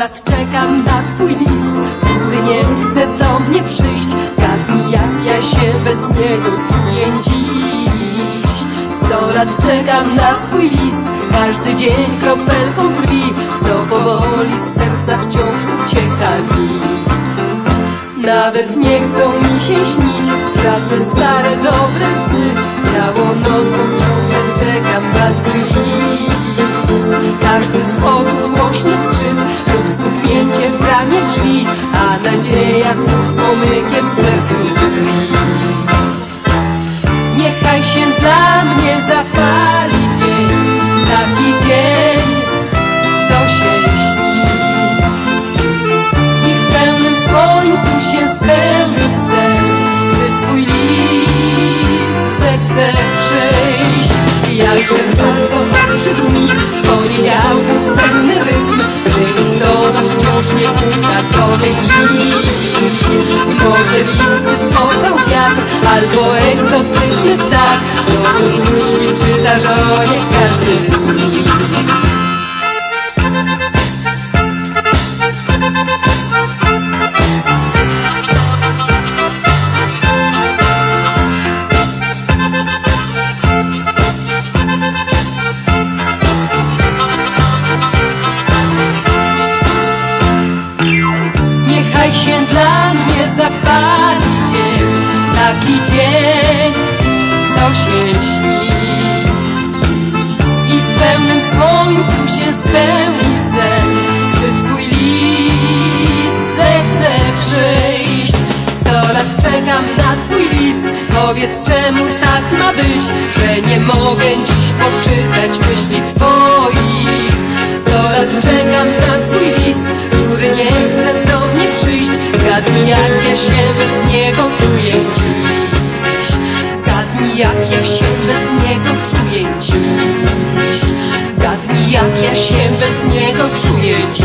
lat czekam na twój list. Który nie chce do mnie przyjść. Zgadnij jak ja się bez niego czuję dziś. Sto lat czekam na twój list. Każdy dzień kropelką krwi Co powoli z serca wciąż ucieka mi. Nawet nie chcą mi się śnić. Żadne stare, dobre ramię drzwi A nadzieja znów pomykiem w sercu tkwi Niechaj się dla mnie zapali dzień Taki dzień, co się śni I w pełnym słońcu się spełni sen Gdy twój list zechce przyjść. Jakże bardzo przytumi Poniedziałków senny listonosz wciąż nie puka do tej drzwi Może listy porwał wiatr Albo egzotyczny ptak Do podróżni czyta żonie każdy z nich czekam na twój list. Powiedz czemu tak ma być Że nie mogę dziś poczytać myśli twoich. Sto lat czekam na twój list Który nie chce do mnie przyjść. Zgadnij jak ja się bez niego czuję dziś. Zgadnij jak ja się bez niego czuję dziś. Zgadnij jak ja się bez niego czuję dziś